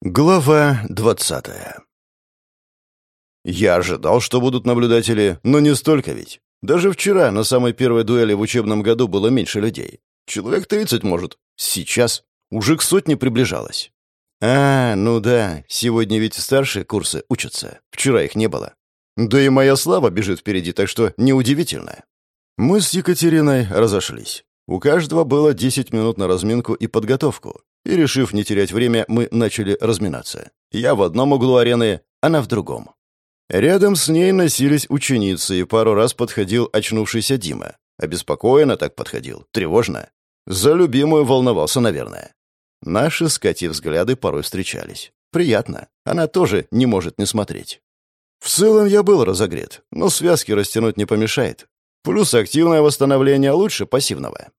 Глава двадцатая Я ожидал, что будут наблюдатели, но не столько ведь. Даже вчера на самой первой дуэли в учебном году было меньше людей. Человек тридцать, может. Сейчас уже к сотне приближалось. А, ну да, сегодня ведь старшие курсы учатся. Вчера их не было. Да и моя слава бежит впереди, так что неудивительно. Мы с Екатериной разошлись. У каждого было десять минут на разминку и подготовку. И, решив не терять время, мы начали разминаться. Я в одном углу арены, она в другом. Рядом с ней носились ученицы, и пару раз подходил очнувшийся Дима. Обеспокоенно так подходил, тревожно. За любимую волновался, наверное. Наши с Катей взгляды порой встречались. Приятно. Она тоже не может не смотреть. В целом я был разогрет, но связки растянуть не помешает. Плюс активное восстановление лучше пассивного.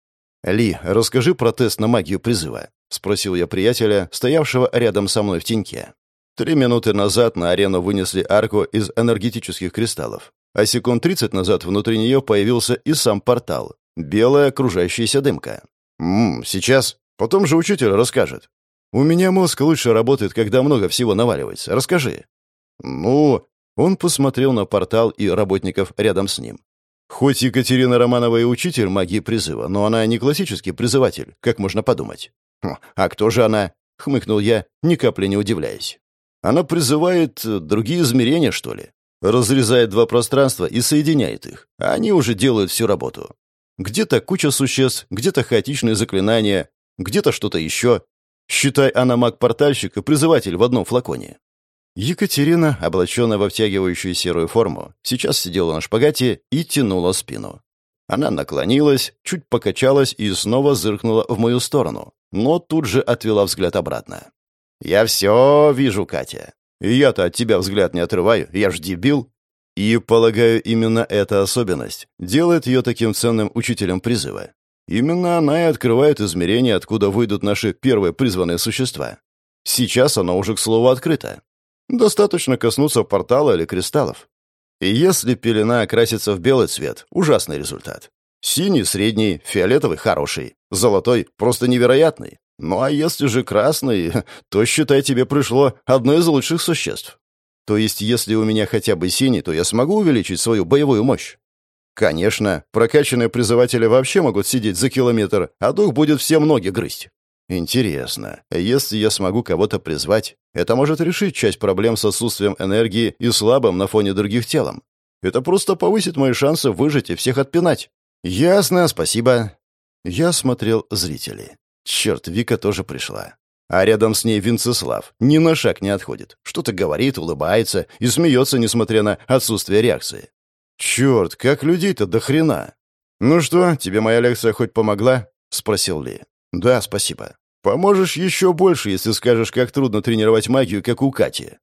«Ли, расскажи про тест на магию призыва», — спросил я приятеля, стоявшего рядом со мной в теньке. Три минуты назад на арену вынесли арку из энергетических кристаллов, а секунд тридцать назад внутри нее появился и сам портал. Белая окружающаяся дымка. «Ммм, сейчас. Потом же учитель расскажет. У меня мозг лучше работает, когда много всего наваливается. Расскажи». «Ну...» Он посмотрел на портал и работников рядом с ним. Хоть Екатерина Романова и учитель магии призыва, но она не классический призыватель, как можно подумать. «Хм, «А кто же она?» — хмыкнул я, ни капли не удивляясь. «Она призывает э, другие измерения, что ли? Разрезает два пространства и соединяет их. А они уже делают всю работу. Где-то куча существ, где-то хаотичные заклинания, где-то что-то еще. Считай, она маг-портальщик и призыватель в одном флаконе. Екатерина, облаченная во втягивающую серую форму, сейчас сидела на шпагате и тянула спину. Она наклонилась, чуть покачалась и снова зыркнула в мою сторону, но тут же отвела взгляд обратно. «Я все вижу, Катя. Я-то от тебя взгляд не отрываю, я ж дебил». И, полагаю, именно эта особенность делает ее таким ценным учителем призыва. Именно она и открывает измерения, откуда выйдут наши первые призванные существа. Сейчас она уже, к слову, открыта. Достаточно коснуться портала или кристаллов. И если пелена окрасится в белый цвет, ужасный результат. Синий – средний, фиолетовый – хороший, золотой – просто невероятный. Ну а если же красный, то, считай, тебе пришло одно из лучших существ. То есть, если у меня хотя бы синий, то я смогу увеличить свою боевую мощь. Конечно, прокачанные призыватели вообще могут сидеть за километр, а дух будет все ноги грызть. Интересно, если я смогу кого-то призвать, это может решить часть проблем с отсутствием энергии и слабым на фоне других телом. Это просто повысит мои шансы выжить и всех отпинать. Ясно, спасибо. Я смотрел зрителей. Черт, Вика тоже пришла. А рядом с ней Винцеслав. Ни на шаг не отходит. Что-то говорит, улыбается и смеется, несмотря на отсутствие реакции. Черт, как людей-то до хрена. «Ну что, тебе моя лекция хоть помогла?» — спросил Ли. «Да, спасибо. Поможешь еще больше, если скажешь, как трудно тренировать магию, как у Кати».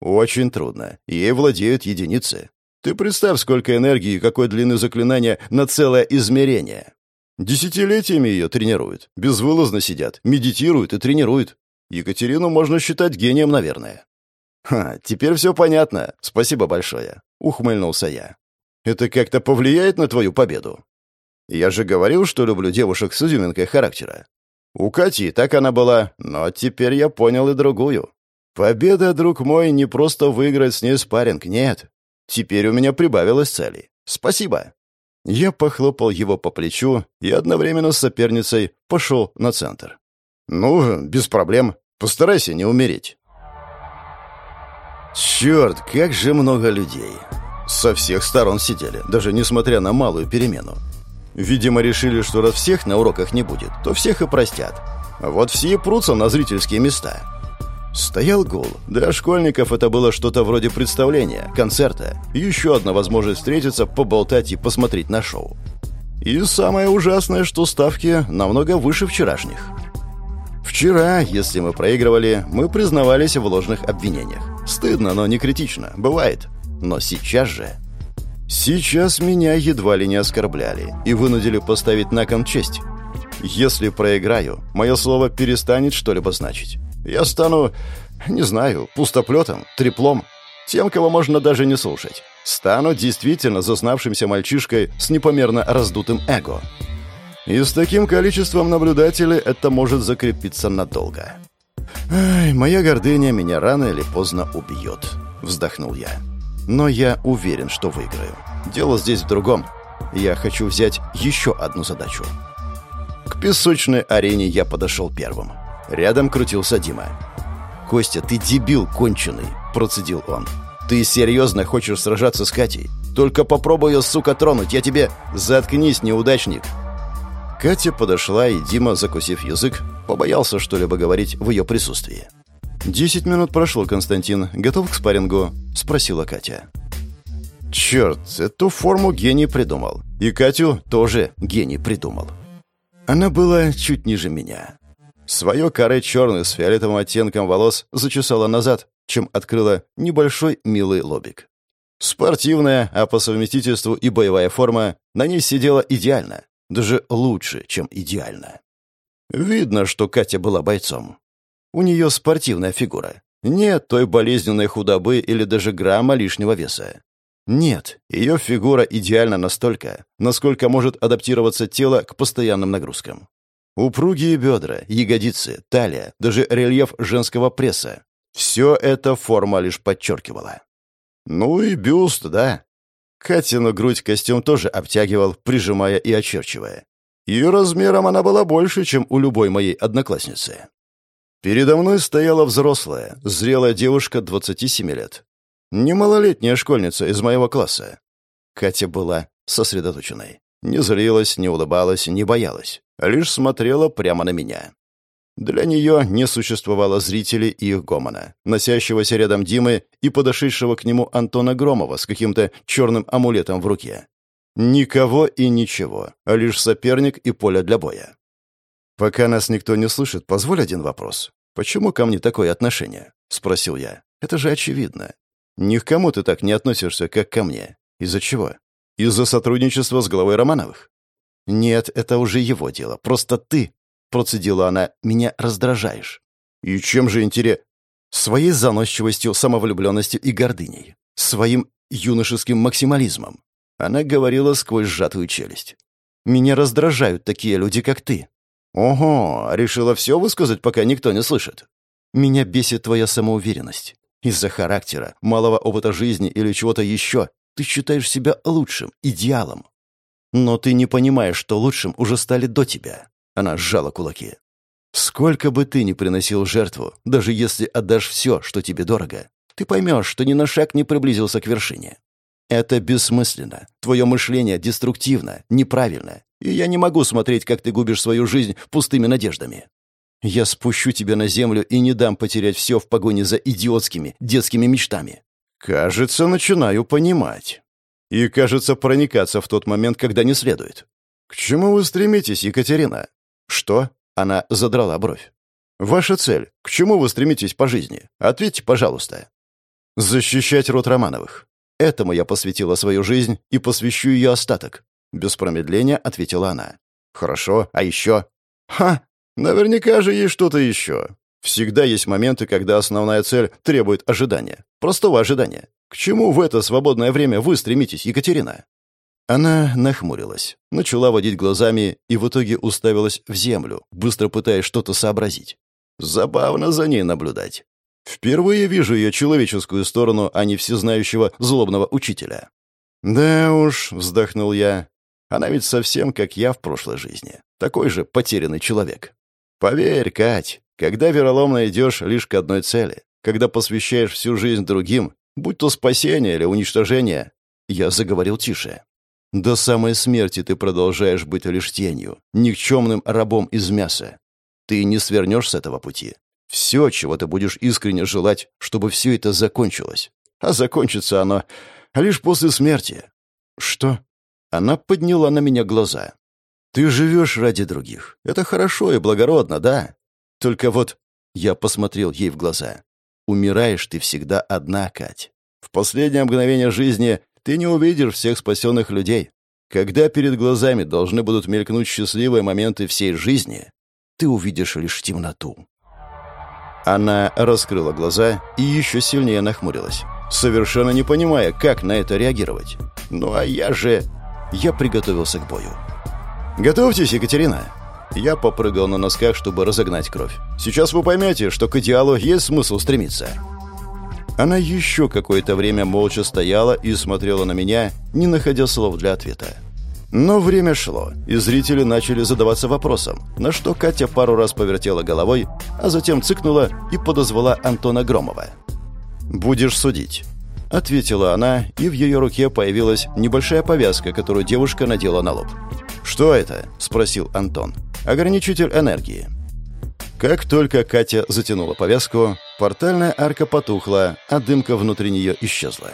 «Очень трудно. Ей владеют единицы. Ты представь, сколько энергии и какой длины заклинания на целое измерение. Десятилетиями ее тренируют. Безвылазно сидят, медитируют и тренируют. Екатерину можно считать гением, наверное». «Ха, теперь все понятно. Спасибо большое», — ухмыльнулся я. «Это как-то повлияет на твою победу?» Я же говорил, что люблю девушек с изюминкой характера. У Кати так она была, но теперь я понял и другую. Победа, друг мой, не просто выиграть с ней спарринг, нет. Теперь у меня прибавилось целей. Спасибо. Я похлопал его по плечу и одновременно с соперницей пошел на центр. «Ну, без проблем. Постарайся не умереть». Черт, как же много людей. Со всех сторон сидели, даже несмотря на малую перемену. Видимо, решили, что раз всех на уроках не будет, то всех и простят. Вот все и прутся на зрительские места. Стоял гул. Для школьников это было что-то вроде представления, концерта. Еще одна возможность встретиться, поболтать и посмотреть на шоу. И самое ужасное, что ставки намного выше вчерашних. Вчера, если мы проигрывали, мы признавались в ложных обвинениях. Стыдно, но не критично. Бывает. Но сейчас же... Сейчас меня едва ли не оскорбляли и вынудили поставить на кон честь. Если проиграю, мое слово перестанет что-либо значить. Я стану, не знаю, пустоплетом, треплом, тем, кого можно даже не слушать. Стану действительно зазнавшимся мальчишкой с непомерно раздутым эго. И с таким количеством наблюдателей это может закрепиться надолго. «Ай, моя гордыня меня рано или поздно убьет», — вздохнул я. «Но я уверен, что выиграю. Дело здесь в другом. Я хочу взять еще одну задачу». К песочной арене я подошел первым. Рядом крутился Дима. «Костя, ты дебил конченый», — процедил он. «Ты серьезно хочешь сражаться с Катей? Только попробуй ее, сука, тронуть, я тебе... Заткнись, неудачник!» Катя подошла, и Дима, закусив язык, побоялся что-либо говорить в ее присутствии. «Десять минут прошло, Константин. Готов к спаррингу?» — спросила Катя. «Черт, эту форму гений придумал. И Катю тоже гений придумал. Она была чуть ниже меня. Свое каре черных с фиолетовым оттенком волос зачесала назад, чем открыла небольшой милый лобик. Спортивная, а по совместительству и боевая форма на ней сидела идеально, даже лучше, чем идеально. Видно, что Катя была бойцом. У нее спортивная фигура. Нет той болезненной худобы или даже грамма лишнего веса. Нет, ее фигура идеальна настолько, насколько может адаптироваться тело к постоянным нагрузкам. Упругие бедра, ягодицы, талия, даже рельеф женского пресса. Все это форма лишь подчеркивала. Ну и бюст, да. Катину грудь костюм тоже обтягивал, прижимая и очерчивая. И размером она была больше, чем у любой моей одноклассницы. Передо мной стояла взрослая, зрелая девушка 27 лет. Не школьница из моего класса. Катя была сосредоточенной. Не злилась, не улыбалась, не боялась. Лишь смотрела прямо на меня. Для нее не существовало зрителей и их гомона, носящегося рядом Димы и подошедшего к нему Антона Громова с каким-то черным амулетом в руке. Никого и ничего, а лишь соперник и поле для боя. «Пока нас никто не слышит, позволь один вопрос. Почему ко мне такое отношение?» — спросил я. «Это же очевидно. Ни к кому ты так не относишься, как ко мне. Из-за чего? Из-за сотрудничества с главой Романовых?» «Нет, это уже его дело. Просто ты процедила она, — меня раздражаешь. И чем же интерес? Своей заносчивостью, самовлюбленностью и гордыней. Своим юношеским максимализмом. Она говорила сквозь сжатую челюсть. «Меня раздражают такие люди, как ты». «Ого, решила все высказать, пока никто не слышит». «Меня бесит твоя самоуверенность. Из-за характера, малого опыта жизни или чего-то еще ты считаешь себя лучшим, идеалом. Но ты не понимаешь, что лучшим уже стали до тебя. Она сжала кулаки. «Сколько бы ты ни приносил жертву, даже если отдашь все, что тебе дорого, ты поймешь, что ни на шаг не приблизился к вершине. Это бессмысленно. Твое мышление деструктивно, неправильно. И я не могу смотреть, как ты губишь свою жизнь пустыми надеждами. Я спущу тебя на землю и не дам потерять все в погоне за идиотскими детскими мечтами. Кажется, начинаю понимать. И, кажется, проникаться в тот момент, когда не следует. К чему вы стремитесь, Екатерина? «Что?» — она задрала бровь. «Ваша цель. К чему вы стремитесь по жизни? Ответьте, пожалуйста». «Защищать род Романовых. Этому я посвятила свою жизнь и посвящу ее остаток», — без промедления ответила она. «Хорошо, а еще?» «Ха! Наверняка же есть что-то еще. Всегда есть моменты, когда основная цель требует ожидания. Простого ожидания. К чему в это свободное время вы стремитесь, Екатерина?» Она нахмурилась, начала водить глазами и в итоге уставилась в землю, быстро пытаясь что-то сообразить. Забавно за ней наблюдать. Впервые вижу ее человеческую сторону, а не всезнающего злобного учителя. «Да уж», — вздохнул я, — «она ведь совсем как я в прошлой жизни. Такой же потерянный человек. Поверь, Кать, когда вероломно идешь лишь к одной цели, когда посвящаешь всю жизнь другим, будь то спасение или уничтожение, я заговорил тише. До самой смерти ты продолжаешь быть лишь тенью, никчемным рабом из мяса. Ты не свернешь с этого пути. Все, чего ты будешь искренне желать, чтобы все это закончилось. А закончится оно лишь после смерти. Что? Она подняла на меня глаза. Ты живешь ради других. Это хорошо и благородно, да? Только вот я посмотрел ей в глаза. Умираешь ты всегда одна, Кать. В последнее мгновение жизни ты не увидишь всех спасенных людей. Когда перед глазами должны будут мелькнуть счастливые моменты всей жизни, ты увидишь лишь темноту. Она раскрыла глаза и еще сильнее нахмурилась, совершенно не понимая, как на это реагировать. Ну а я же... Я приготовился к бою. «Готовьтесь, Екатерина!» Я попрыгал на носках, чтобы разогнать кровь. «Сейчас вы поймете, что к идеалу есть смысл стремиться». Она еще какое-то время молча стояла и смотрела на меня, не находя слов для ответа. Но время шло, и зрители начали задаваться вопросом, на что Катя пару раз повертела головой, а затем цыкнула и подозвала Антона Громова. «Будешь судить», — ответила она, и в ее руке появилась небольшая повязка, которую девушка надела на лоб. «Что это?» — спросил Антон. «Ограничитель энергии». Как только Катя затянула повязку, портальная арка потухла, а дымка внутри нее исчезла.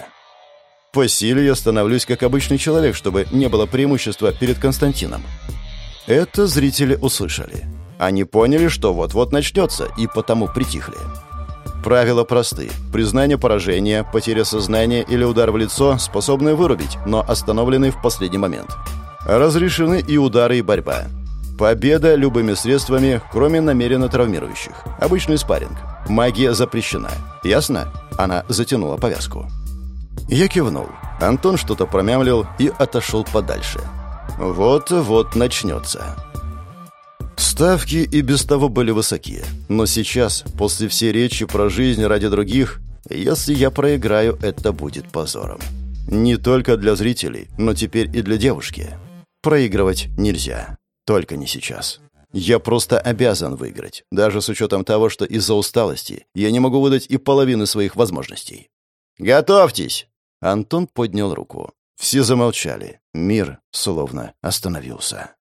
По силе я становлюсь как обычный человек, чтобы не было преимущества перед Константином. Это зрители услышали. Они поняли, что вот-вот начнется, и потому притихли. Правила просты. Признание поражения, потеря сознания или удар в лицо способны вырубить, но остановлены в последний момент. Разрешены и удары, и борьба. Победа любыми средствами, кроме намеренно травмирующих. Обычный спарринг. Магия запрещена. Ясно? Она затянула повязку. Я кивнул. Антон что-то промямлил и отошел подальше. Вот-вот начнется. Ставки и без того были высокие. Но сейчас, после всей речи про жизнь ради других, если я проиграю, это будет позором. Не только для зрителей, но теперь и для девушки. Проигрывать нельзя. Только не сейчас. Я просто обязан выиграть, даже с учетом того, что из-за усталости я не могу выдать и половины своих возможностей. «Готовьтесь!» Антон поднял руку. Все замолчали. Мир словно остановился.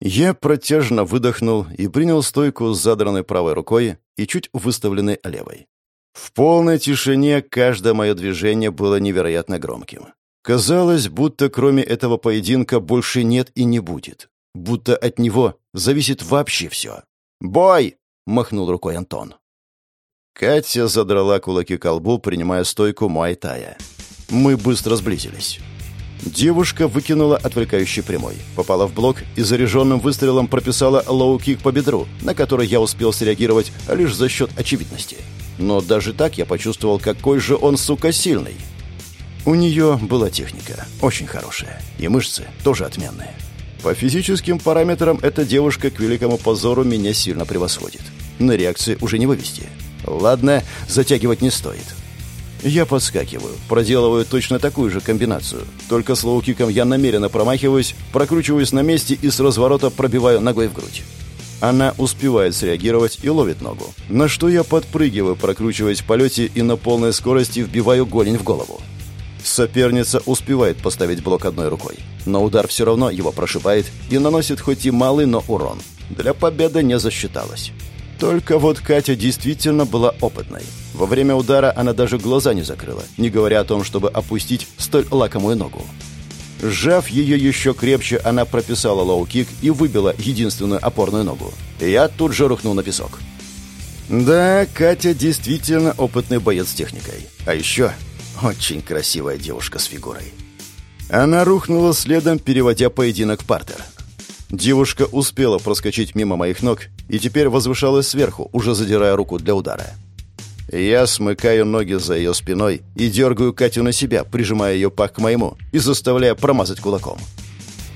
Я протяжно выдохнул и принял стойку с задранной правой рукой и чуть выставленной левой. В полной тишине каждое мое движение было невероятно громким. Казалось, будто кроме этого поединка больше нет и не будет. Будто от него зависит вообще все. «Бой!» — махнул рукой Антон. Катя задрала кулаки к лбу, принимая стойку Муайтая. Мы быстро сблизились. Девушка выкинула отвлекающий прямой, попала в блок и заряженным выстрелом прописала лоу-кик по бедру, на который я успел среагировать лишь за счет очевидности. Но даже так я почувствовал, какой же он, сука, сильный. У нее была техника, очень хорошая, и мышцы тоже отменные. По физическим параметрам эта девушка к великому позору меня сильно превосходит. На реакции уже не вывести. Ладно, затягивать не стоит. Я подскакиваю, проделываю точно такую же комбинацию. Только с лоу-киком я намеренно промахиваюсь, прокручиваюсь на месте и с разворота пробиваю ногой в грудь. Она успевает среагировать и ловит ногу. На что я подпрыгиваю, прокручиваясь в полете и на полной скорости вбиваю голень в голову. Соперница успевает поставить блок одной рукой, но удар все равно его прошибает и наносит хоть и малый, но урон. Для победы не засчиталась. Только вот Катя действительно была опытной. Во время удара она даже глаза не закрыла, не говоря о том, чтобы опустить столь лакомую ногу. Сжав ее еще крепче, она прописала лоу-кик и выбила единственную опорную ногу. Я тут же рухнул на песок. Да, Катя действительно опытный боец с техникой. А еще очень красивая девушка с фигурой. Она рухнула следом, переводя поединок в партер. Девушка успела проскочить мимо моих ног и теперь возвышалась сверху, уже задирая руку для удара. Я смыкаю ноги за ее спиной и дергаю Катю на себя, прижимая ее пах к моему и заставляя промазать кулаком.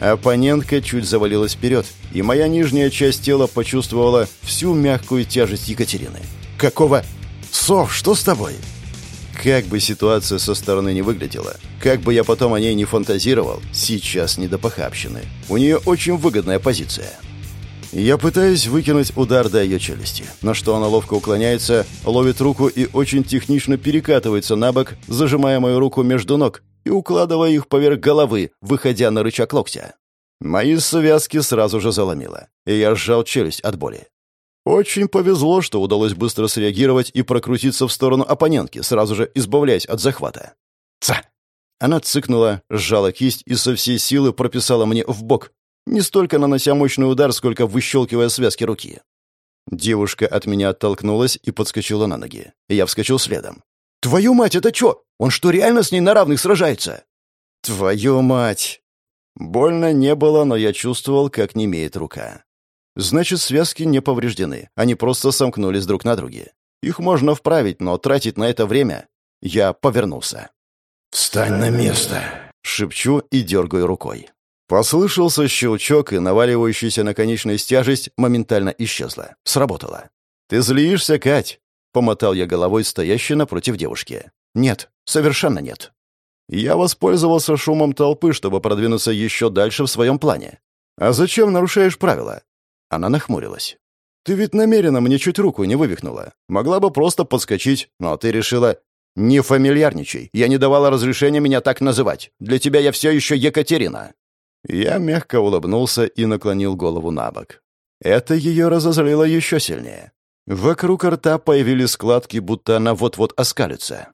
Оппонентка чуть завалилась вперед, и моя нижняя часть тела почувствовала всю мягкую тяжесть Екатерины. «Какого? Сов, что с тобой?» Как бы ситуация со стороны не выглядела, как бы я потом о ней не фантазировал, сейчас не до похабщины. У нее очень выгодная позиция. Я пытаюсь выкинуть удар до ее челюсти, на что она ловко уклоняется, ловит руку и очень технично перекатывается на бок, зажимая мою руку между ног и укладывая их поверх головы, выходя на рычаг локтя. Мои связки сразу же заломило, и я сжал челюсть от боли. Очень повезло, что удалось быстро среагировать и прокрутиться в сторону оппонентки, сразу же избавляясь от захвата. «Ца!» Она цыкнула, сжала кисть и со всей силы прописала мне в бок, не столько нанося мощный удар, сколько выщелкивая связки руки. Девушка от меня оттолкнулась и подскочила на ноги. Я вскочил следом. «Твою мать, это чё? Он что, реально с ней на равных сражается?» «Твою мать!» Больно не было, но я чувствовал, как немеет рука. Значит, связки не повреждены, они просто сомкнулись друг на друге. Их можно вправить, но тратить на это время... Я повернулся. «Встань на место!» Шепчу и дергаю рукой. Послышался щелчок, и наваливающаяся на конечность тяжесть моментально исчезла. Сработало. «Ты злишься, Кать?» — помотал я головой стоящей напротив девушки. «Нет, совершенно нет». Я воспользовался шумом толпы, чтобы продвинуться еще дальше в своем плане. «А зачем нарушаешь правила?» Она нахмурилась. «Ты ведь намеренно мне чуть руку не вывихнула. Могла бы просто подскочить, но ты решила...» «Не фамильярничай. Я не давала разрешения меня так называть. Для тебя я все еще Екатерина». Я мягко улыбнулся и наклонил голову на бок. Это ее разозлило еще сильнее. Вокруг рта появились складки, будто она вот-вот оскалится.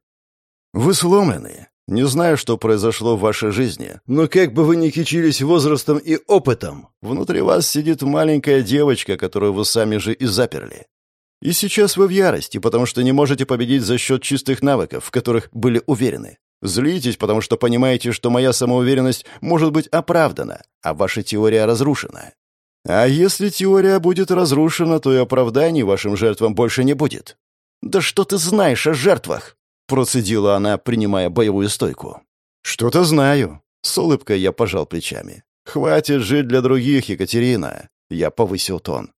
«Вы сломлены. Не знаю, что произошло в вашей жизни, но как бы вы ни кичились возрастом и опытом, внутри вас сидит маленькая девочка, которую вы сами же и заперли. И сейчас вы в ярости, потому что не можете победить за счет чистых навыков, в которых были уверены. Злитесь, потому что понимаете, что моя самоуверенность может быть оправдана, а ваша теория разрушена. А если теория будет разрушена, то и оправданий вашим жертвам больше не будет. Да что ты знаешь о жертвах? Процедила она, принимая боевую стойку. Что-то знаю. С улыбкой я пожал плечами. Хватит жить для других, Екатерина. Я повысил тон.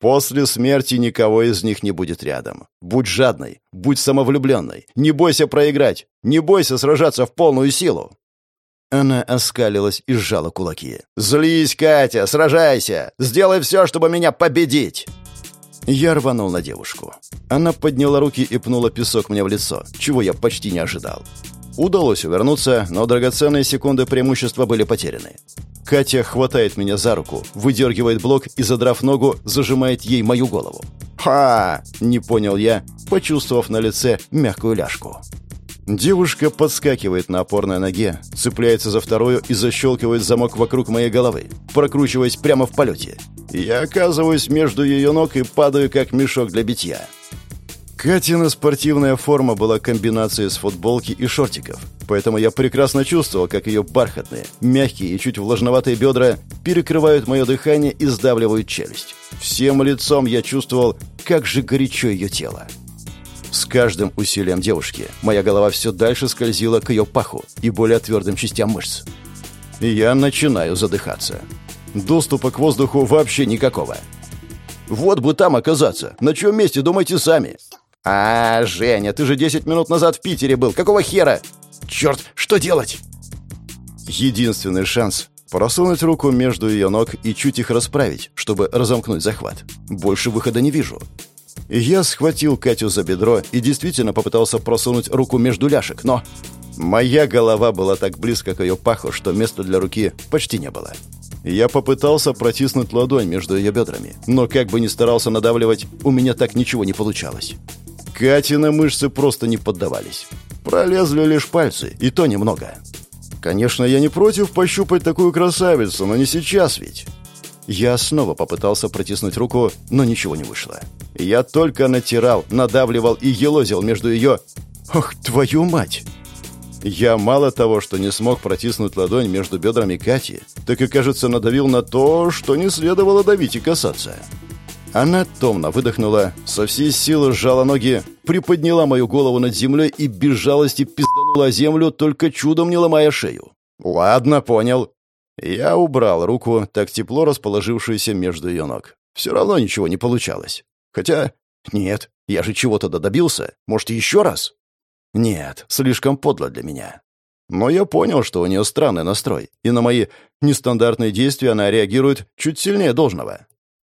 После смерти никого из них не будет рядом. Будь жадной, будь самовлюбленной. Не бойся проиграть. Не бойся сражаться в полную силу. Она оскалилась и сжала кулаки. «Злись, Катя! Сражайся! Сделай все, чтобы меня победить!» Я рванул на девушку. Она подняла руки и пнула песок мне в лицо, чего я почти не ожидал. Удалось увернуться, но драгоценные секунды преимущества были потеряны. Катя хватает меня за руку, выдергивает блок и, задрав ногу, зажимает ей мою голову. «Ха!» — не понял я, почувствовав на лице мягкую ляжку. Девушка подскакивает на опорной ноге, цепляется за вторую и защелкивает замок вокруг моей головы, прокручиваясь прямо в полете. Я оказываюсь между ее ног и падаю, как мешок для битья. Катина спортивная форма была комбинацией с футболки и шортиков, поэтому я прекрасно чувствовал, как ее бархатные, мягкие и чуть влажноватые бедра перекрывают мое дыхание и сдавливают челюсть. Всем лицом я чувствовал, как же горячо ее тело. С каждым усилием девушки моя голова все дальше скользила к ее паху и более твердым частям мышц. И я начинаю задыхаться. Доступа к воздуху вообще никакого. Вот бы там оказаться. На чьем месте, думайте сами. А, Женя, ты же 10 минут назад в Питере был. Какого хера? Черт, что делать? Единственный шанс просунуть руку между ее ног и чуть их расправить, чтобы разомкнуть захват. Больше выхода не вижу. Я схватил Катю за бедро и действительно попытался просунуть руку между ляшек, но... Моя голова была так близко к ее паху, что места для руки почти не было. Я попытался протиснуть ладонь между ее бедрами, но как бы ни старался надавливать, у меня так ничего не получалось. Катины мышцы просто не поддавались. Пролезли лишь пальцы, и то немного. Конечно, я не против пощупать такую красавицу, но не сейчас ведь. Я снова попытался протиснуть руку, но ничего не вышло. Я только натирал, надавливал и елозил между ее... Ох, твою мать! Я мало того, что не смог протиснуть ладонь между бедрами Кати, так и, кажется, надавил на то, что не следовало давить и касаться. Она томно выдохнула, со всей силы сжала ноги, приподняла мою голову над землей и без жалости пизданула землю, только чудом не ломая шею. «Ладно, понял. Я убрал руку, так тепло расположившуюся между ее ног. Все равно ничего не получалось. Хотя... Нет, я же чего-то добился. Может, еще раз? Нет, слишком подло для меня. Но я понял, что у нее странный настрой, и на мои нестандартные действия она реагирует чуть сильнее должного.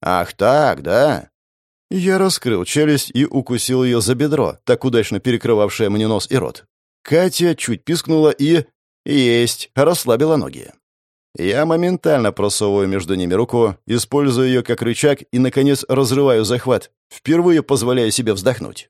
«Ах так, да?» Я раскрыл челюсть и укусил ее за бедро, так удачно перекрывавшее мне нос и рот. Катя чуть пискнула и... Есть, расслабила ноги. Я моментально просовываю между ними руку, использую ее как рычаг и, наконец, разрываю захват, впервые позволяя себе вздохнуть.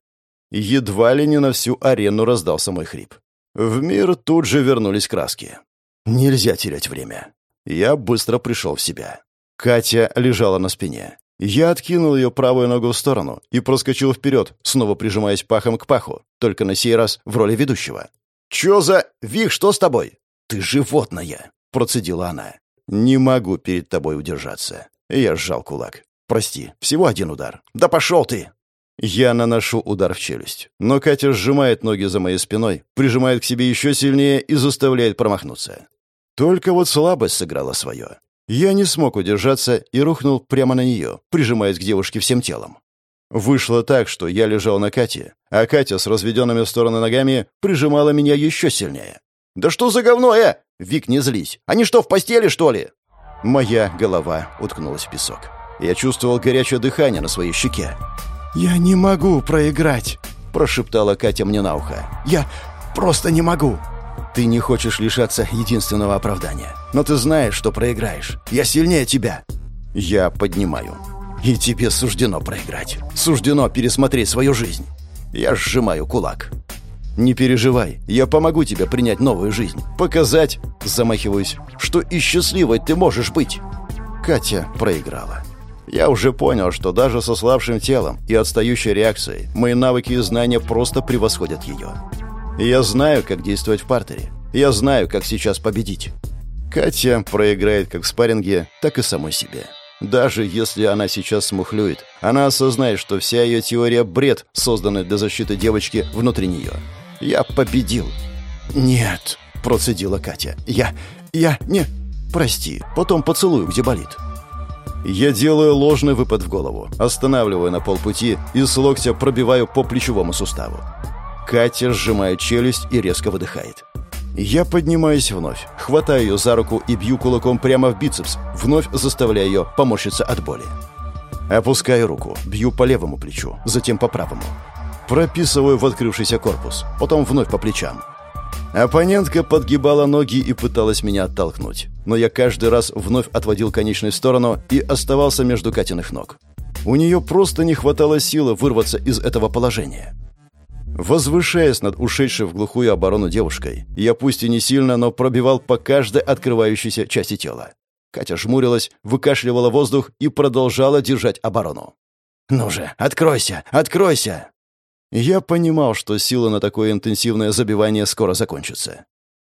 Едва ли не на всю арену раздался мой хрип. В мир тут же вернулись краски. Нельзя терять время. Я быстро пришел в себя. Катя лежала на спине. Я откинул ее правую ногу в сторону и проскочил вперед, снова прижимаясь пахом к паху, только на сей раз в роли ведущего. «Чё за... Вик, что с тобой?» «Ты животное!» — процедила она. «Не могу перед тобой удержаться». Я сжал кулак. «Прости, всего один удар». «Да пошел ты!» Я наношу удар в челюсть, но Катя сжимает ноги за моей спиной, прижимает к себе еще сильнее и заставляет промахнуться. Только вот слабость сыграла свое. Я не смог удержаться и рухнул прямо на нее, прижимаясь к девушке всем телом. Вышло так, что я лежал на Кате, а Катя с разведенными в стороны ногами прижимала меня еще сильнее. «Да что за говно, э? Вик, не злись. Они что, в постели, что ли?» Моя голова уткнулась в песок. Я чувствовал горячее дыхание на своей щеке. «Я не могу проиграть», — прошептала Катя мне на ухо. «Я просто не могу». «Ты не хочешь лишаться единственного оправдания. Но ты знаешь, что проиграешь. Я сильнее тебя». Я поднимаю. «И тебе суждено проиграть. Суждено пересмотреть свою жизнь». Я сжимаю кулак. «Не переживай, я помогу тебе принять новую жизнь. Показать, замахиваюсь, что и счастливой ты можешь быть». Катя проиграла. Я уже понял, что даже со слабшим телом и отстающей реакцией мои навыки и знания просто превосходят ее. я знаю, как действовать в партере. Я знаю, как сейчас победить. Катя проиграет как в спарринге, так и самой себе. Даже если она сейчас смухлюет, она осознает, что вся ее теория – бред, созданный для защиты девочки внутри нее. Я победил. «Нет», – процедила Катя. «Я... я... не... прости, потом поцелую, где болит». Я делаю ложный выпад в голову, останавливаю на полпути и с локтя пробиваю по плечевому суставу. Катя сжимает челюсть и резко выдыхает. Я поднимаюсь вновь, хватаю ее за руку и бью кулаком прямо в бицепс, вновь заставляя ее поморщиться от боли. Опускаю руку, бью по левому плечу, затем по правому. Прописываю в открывшийся корпус, потом вновь по плечам. Оппонентка подгибала ноги и пыталась меня оттолкнуть, но я каждый раз вновь отводил конечную сторону и оставался между Катиных ног. У нее просто не хватало силы вырваться из этого положения. Возвышаясь над ушедшей в глухую оборону девушкой, я пусть и не сильно, но пробивал по каждой открывающейся части тела. Катя жмурилась, выкашливала воздух и продолжала держать оборону. «Ну же, откройся! Откройся!» Я понимал, что сила на такое интенсивное забивание скоро закончится.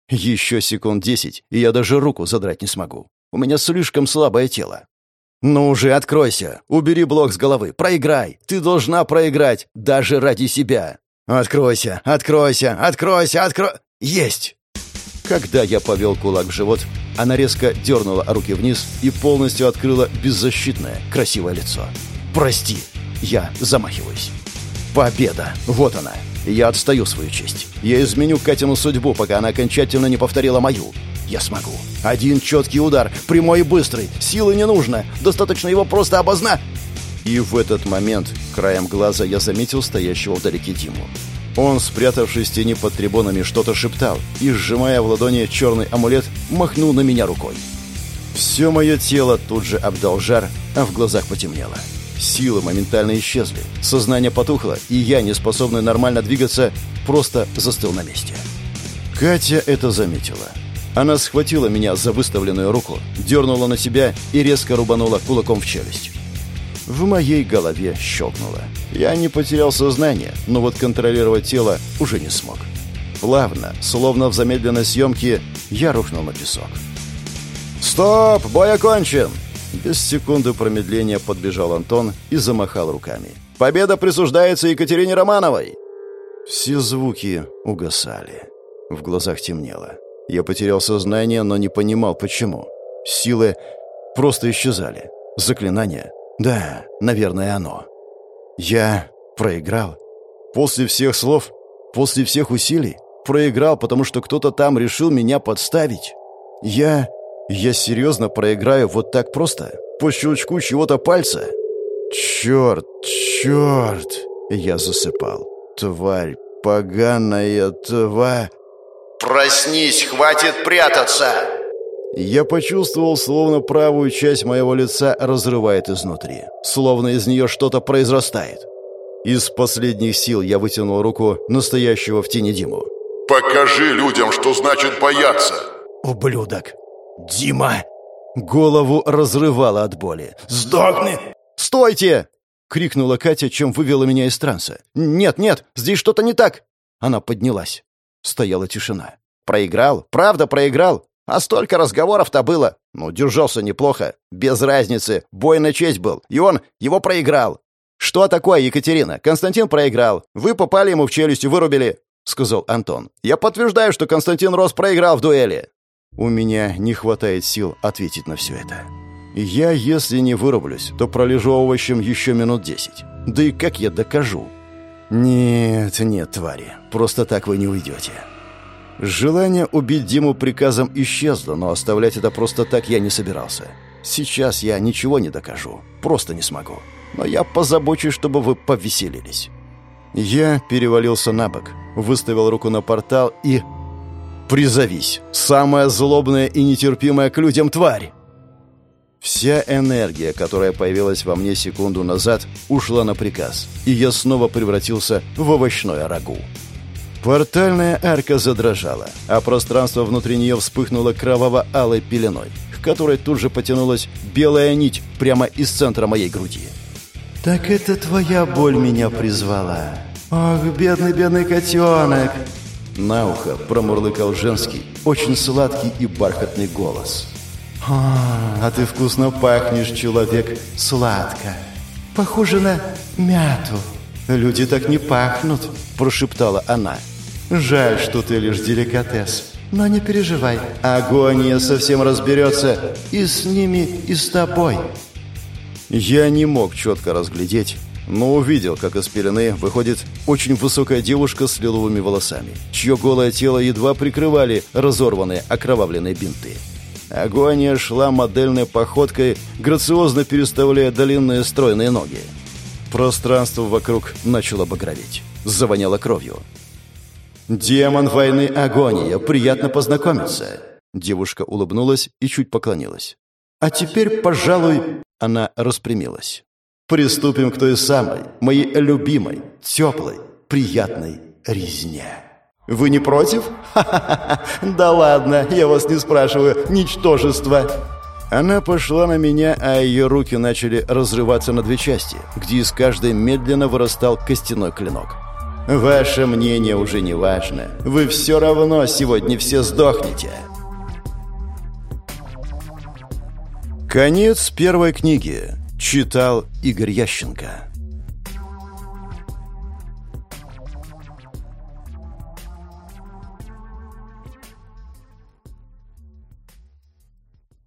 Еще секунд десять, и я даже руку задрать не смогу. У меня слишком слабое тело. «Ну уже откройся! Убери блок с головы! Проиграй! Ты должна проиграть! Даже ради себя!» «Откройся! Откройся! Откройся! Откро...» «Есть!» Когда я повел кулак в живот, она резко дернула руки вниз и полностью открыла беззащитное, красивое лицо. «Прости!» Я замахиваюсь. Победа! Вот она. Я отстаю свою честь. Я изменю Катину судьбу, пока она окончательно не повторила мою. Я смогу. Один четкий удар, прямой и быстрый. Силы не нужно. Достаточно его просто обозна... И в этот момент, краем глаза, я заметил стоящего вдалеке Диму. Он, спрятавшись в тени под трибунами, что-то шептал и, сжимая в ладони черный амулет, махнул на меня рукой. Все мое тело тут же обдал жар, а в глазах потемнело. Силы моментально исчезли, сознание потухло, и я, не способный нормально двигаться, просто застыл на месте. Катя это заметила. Она схватила меня за выставленную руку, дернула на себя и резко рубанула кулаком в челюсть. В моей голове щелкнуло. Я не потерял сознание, но вот контролировать тело уже не смог. Плавно, словно в замедленной съемке, я рухнул на песок. «Стоп! Бой окончен!» Без секунды промедления подбежал Антон и замахал руками. «Победа присуждается Екатерине Романовой!» Все звуки угасали. В глазах темнело. Я потерял сознание, но не понимал, почему. Силы просто исчезали. Заклинания? Да, наверное, оно. Я проиграл. После всех слов, после всех усилий, проиграл, потому что кто-то там решил меня подставить. Я я серьезно проиграю вот так просто? По щелчку чего-то пальца? Черт, черт! Я засыпал. Тварь, поганая тварь. «Проснись, хватит прятаться!» Я почувствовал, словно правую часть моего лица разрывает изнутри. Словно из нее что-то произрастает. Из последних сил я вытянул руку настоящего в тени Диму. «Покажи людям, что значит бояться!» «Ублюдок! «Дима!» Голову разрывало от боли. «Сдохни!» «Стойте!» — крикнула Катя, чем вывела меня из транса. «Нет, нет, здесь что-то не так!» Она поднялась. Стояла тишина. «Проиграл? Правда проиграл? А столько разговоров-то было. Ну, держался неплохо. Без разницы. Бой на честь был. И он его проиграл. Что такое, Екатерина? Константин проиграл. Вы попали ему в челюсть и вырубили», — сказал Антон. «Я подтверждаю, что Константин Рос проиграл в дуэли». У меня не хватает сил ответить на все это. Я, если не вырублюсь, то пролежу овощем еще минут десять. Да и как я докажу? Нет, нет, твари, просто так вы не уйдете. Желание убить Диму приказом исчезло, но оставлять это просто так я не собирался. Сейчас я ничего не докажу, просто не смогу. Но я позабочусь, чтобы вы повеселились. Я перевалился на бок, выставил руку на портал и... «Призовись! Самая злобная и нетерпимая к людям тварь!» Вся энергия, которая появилась во мне секунду назад, ушла на приказ, и я снова превратился в овощное рагу. Портальная арка задрожала, а пространство внутри нее вспыхнуло кроваво-алой пеленой, к которой тут же потянулась белая нить прямо из центра моей груди. «Так это твоя боль меня призвала. Ох, бедный-бедный котенок!» На ухо промурлыкал женский, очень сладкий и бархатный голос. «А, а ты вкусно пахнешь, человек, сладко. Похоже на мяту. Люди так не пахнут», – прошептала она. «Жаль, что ты лишь деликатес. Но не переживай, агония совсем разберется и с ними, и с тобой». Я не мог четко разглядеть, но увидел, как из пелены выходит очень высокая девушка с лиловыми волосами, чье голое тело едва прикрывали разорванные окровавленные бинты. Агония шла модельной походкой, грациозно переставляя длинные стройные ноги. Пространство вокруг начало багроветь. Завоняло кровью. «Демон войны Агония, приятно познакомиться!» Девушка улыбнулась и чуть поклонилась. «А теперь, пожалуй...» Она распрямилась. «Приступим к той самой, моей любимой, теплой, приятной резне». Вы не против? Ха-ха-ха! Да ладно, я вас не спрашиваю, ничтожество!» Она пошла на меня, а ее руки начали разрываться на две части, где из каждой медленно вырастал костяной клинок. «Ваше мнение уже не важно. Вы все равно сегодня все сдохнете!» Конец первой книги. Читал Игорь Ященко.